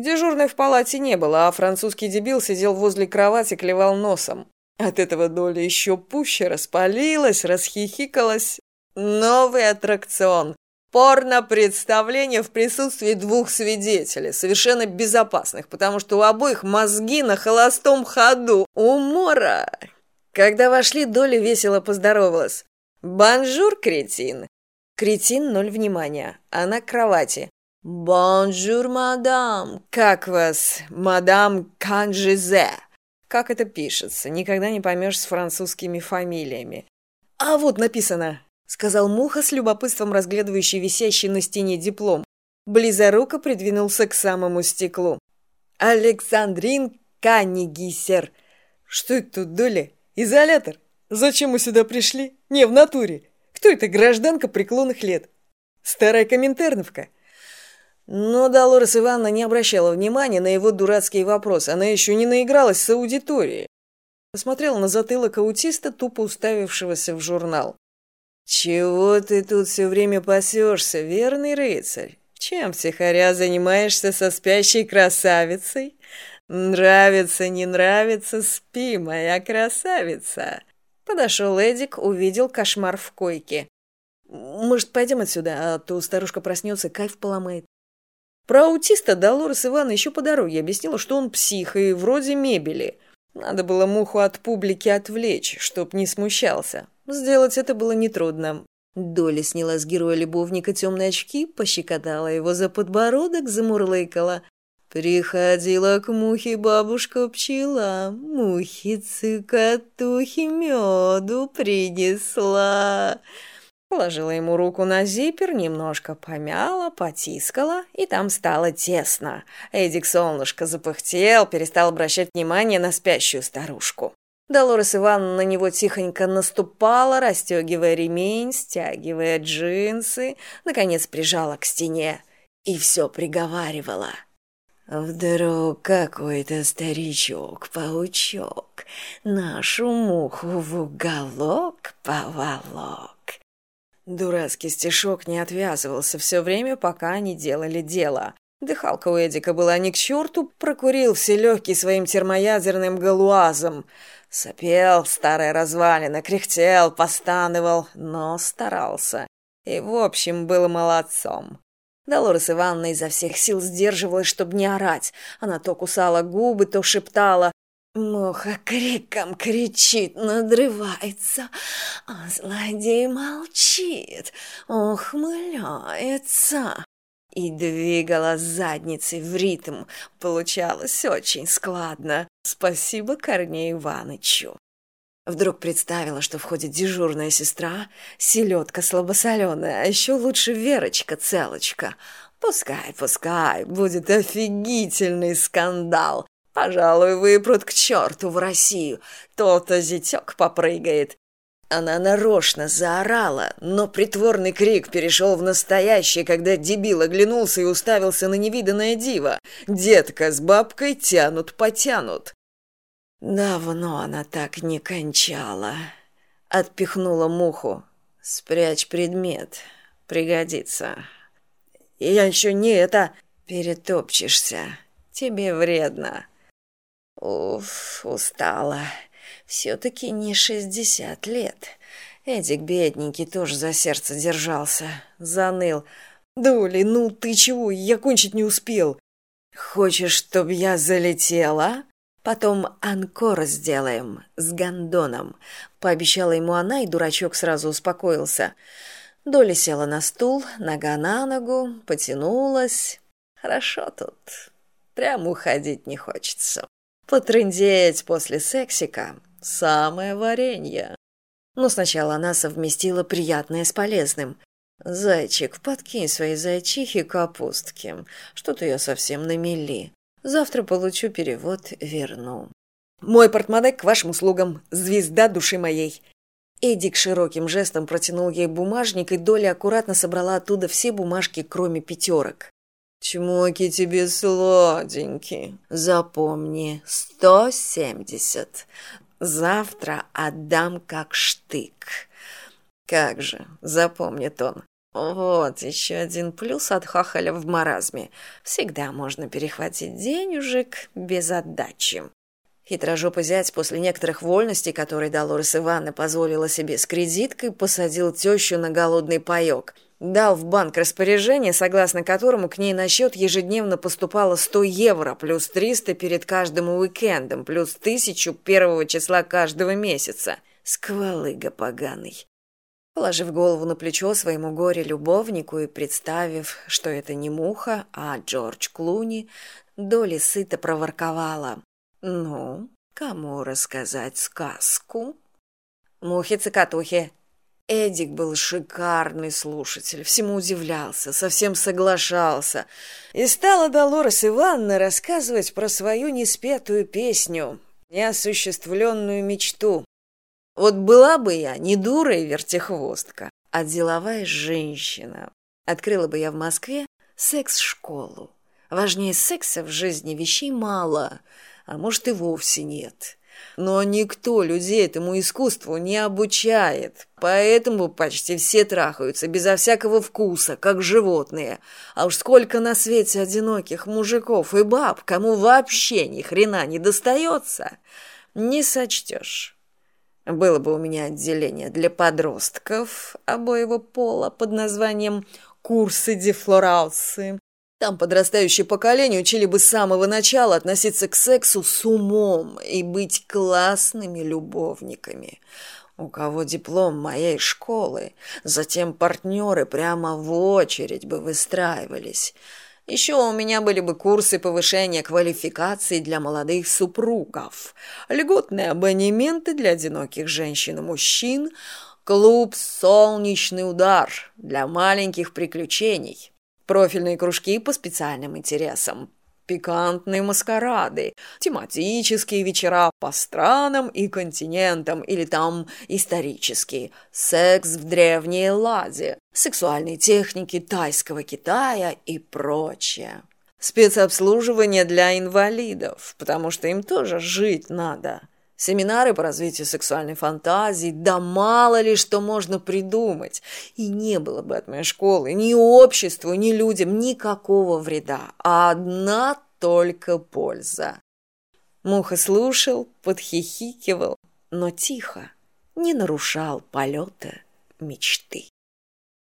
Дежурной в палате не было, а французский дебил сидел возле кровати, клевал носом. От этого Доля еще пуще распалилась, расхихикалась. Новый аттракцион. Порно-представление в присутствии двух свидетелей, совершенно безопасных, потому что у обоих мозги на холостом ходу. Умора! Когда вошли, Доля весело поздоровалась. «Bonjour, кретин!» Кретин, ноль внимания. Она к кровати. «Bonjour, мадам! Как вас, мадам Канжизе?» Как это пишется? Никогда не поймешь с французскими фамилиями. «А вот написано!» — сказал Муха с любопытством разглядывающий висящий на стене диплом. Близоруко придвинулся к самому стеклу. «Александрин Канигисер!» «Что это тут, Доля? Изолятор? Зачем мы сюда пришли? Не, в натуре. Кто эта гражданка преклонных лет? Старая коминтерновка?» Но Долорес Ивановна не обращала внимания на его дурацкий вопрос. Она еще не наигралась с аудиторией. Посмотрела на затылок аутиста, тупо уставившегося в журнал. «Чего ты тут все время пасешься, верный рыцарь? Чем втихаря занимаешься со спящей красавицей? Нравится, не нравится, спи, моя красавица!» Подошел Эдик, увидел кошмар в койке. «Может, пойдем отсюда, а то старушка проснется, кайф поломает». Про аутиста Долорес Ивановна еще по дороге объяснила, что он псих и вроде мебели. Надо было муху от публики отвлечь, чтоб не смущался. Сделать это было нетрудно. Доля сняла с героя-любовника темные очки, пощекотала его за подбородок, замурлыкала. Приходила к мухе бабушка-пчела, мухи-цикатухи меду принесла. Положила ему руку на зипер, немножко помяла, потискала, и там стало тесно. Эдик солнышко запыхтел, перестал обращать внимание на спящую старушку. Долорес Ивановна на него тихонько наступала, расстегивая ремень, стягивая джинсы, наконец прижала к стене и все приговаривала. Вдруг какой-то старичок-паучок нашу муху в уголок поволок. Дурацкий стишок не отвязывался все время, пока они делали дело. Дыхалка у Эдика была не к черту, прокурил все легкие своим термоядерным галуазом. Сопел старая развалина, кряхтел, постановал, но старался. И, в общем, был молодцом. Долорес Ивановна изо всех сил сдерживалась, чтобы не орать. Она то кусала губы, то шептала Муха криком кричит, надрывается, а злодей молчит, ухмыляется. И двигала задницей в ритм. Получалось очень складно. Спасибо Корнею Иванычу. Вдруг представила, что входит дежурная сестра, селедка слабосоленая, а еще лучше Верочка-целочка. Пускай, пускай, будет офигительный скандал. Пожалуй, выпрут к черту в Россию. То-то зятек попрыгает. Она нарочно заорала, но притворный крик перешел в настоящий, когда дебил оглянулся и уставился на невиданное диво. Детка с бабкой тянут-потянут. Давно она так не кончала. Отпихнула муху. Спрячь предмет. Пригодится. Я еще не это... Перетопчешься. Тебе вредно. Уф, устала. Все-таки не шестьдесят лет. Эдик, бедненький, тоже за сердце держался. Заныл. «Доли, ну ты чего? Я кончить не успел». «Хочешь, чтоб я залетела?» «Потом анкор сделаем с гондоном», — пообещала ему она, и дурачок сразу успокоился. Доля села на стул, нога на ногу, потянулась. «Хорошо тут. Прямо уходить не хочется». Потрындеть после сексика – самое варенье. Но сначала она совместила приятное с полезным. «Зайчик, подкинь свои зайчихи капустки. Что-то я совсем на мели. Завтра получу перевод, верну». «Мой портмоне к вашим услугам, звезда души моей!» Эдик широким жестом протянул ей бумажник, и Доля аккуратно собрала оттуда все бумажки, кроме пятерок. Чмоки тебе сладенький. Запомни, сто семьдесят. Завтра отдам как штык. Как же, запомнит он. Вот еще один плюс от хахаля в маразме. Всегда можно перехватить денежек без отдачи. Хитрожопый зять после некоторых вольностей, которые Долорес Ивановна позволила себе с кредиткой, посадил тещу на голодный паек. Дал в банк распоряжение, согласно которому к ней на счет ежедневно поступало 100 евро, плюс 300 перед каждым уикендом, плюс тысячу первого числа каждого месяца. Сквалыга поганый. Положив голову на плечо своему горе-любовнику и представив, что это не муха, а Джордж Клуни, Доли сыто проворковала. «Ну, кому рассказать сказку?» «Мухи-цокотухи». Эдик был шикарный слушатель, всему удивлялся, совсем соглашался. И стала Долорес Ивановна рассказывать про свою неспетую песню, неосуществленную мечту, вот была бы я не дура и вертихвостка, а деловая женщина. Открыла бы я в Москве секс-школу. Важнее секса в жизни вещей мало, а может и вовсе нет. Но никто людей этому искусству не обучает, поэтому почти все трахаются безо всякого вкуса, как животные. А уж сколько на свете одиноких мужиков и баб, кому вообще ни хрена не достается, не сочтешь. Было бы у меня отделение для подростков обоего пола под названием «Курсы дефлоралсы». Там подрастающее поколение учили бы с самого начала относиться к сексу с умом и быть классными любовниками. У кого диплом моей школы, затем партнеры прямо в очередь бы выстраивались – еще у меня были бы курсы повышения квалификации для молодых супругов, льготные абонементы для одиноких женщин и мужчин, клуб «Солнечный удар» для маленьких приключений, профильные кружки по специальным интересам, пикантные маскарады, тематические вечера по странам и континентам или там исторические, секс в древней Ладе, сексуальные техники тайского Китая и прочее. Спецобслуживание для инвалидов, потому что им тоже жить надо. Семинары по развитию сексуальной фантазии, да мало ли что можно придумать. И не было бы от моей школы ни обществу, ни людям никакого вреда, а одна только польза. Муха слушал, подхихикивал, но тихо, не нарушал полета мечты.